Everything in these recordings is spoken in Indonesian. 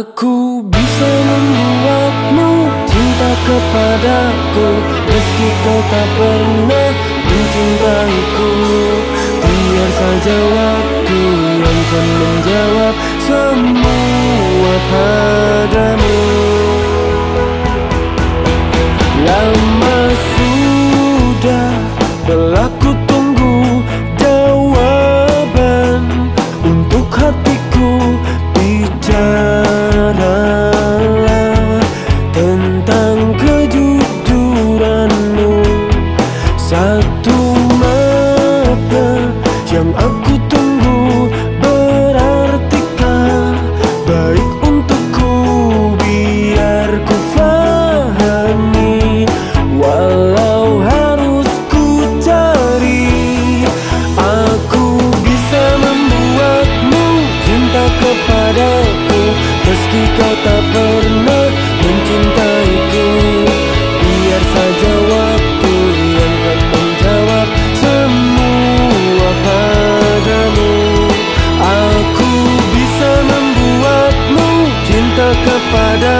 Aku bisa membuatmu cinta kepadaku. Meski kau tak pernah mencintaiku Biar saja waktu yang akan menjawab semua padamu. Lama sudah berlaku cinta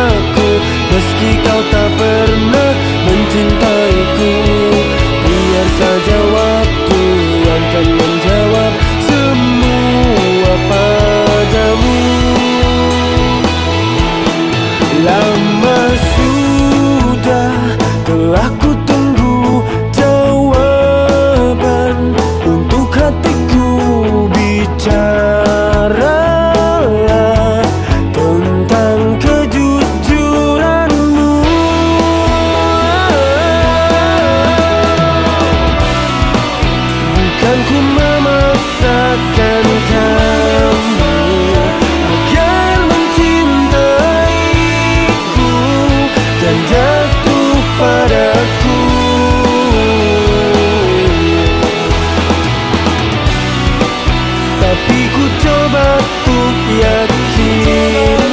untuk yakinkan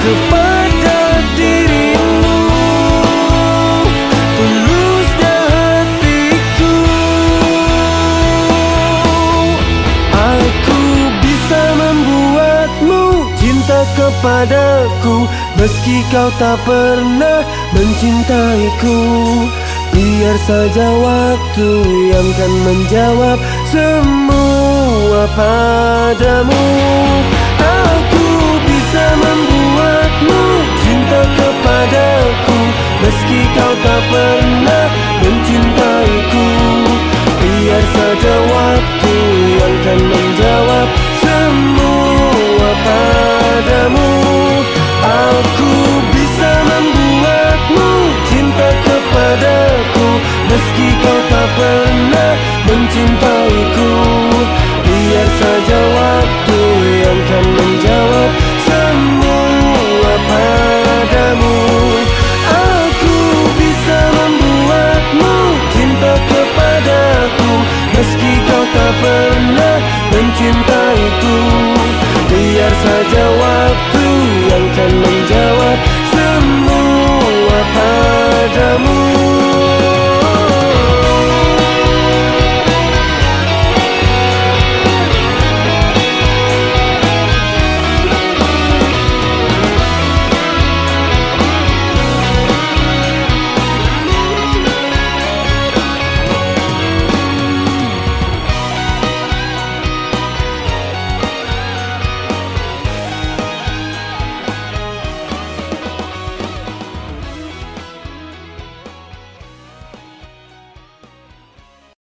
Kepada dirimu Tulusnya hatiku Aku bisa membuatmu cinta kepadaku Meski kau tak pernah mencintaiku. Biar saja waktu yang akan menjawab semua semua padamu. Aku bisa membuatmu cinta kepadaku Meski kau tak pernah mencintaiku. Biar saja waktu yang kan menjawab semua padamu. Aku bisa membuatmu cinta kepadaku Meski kau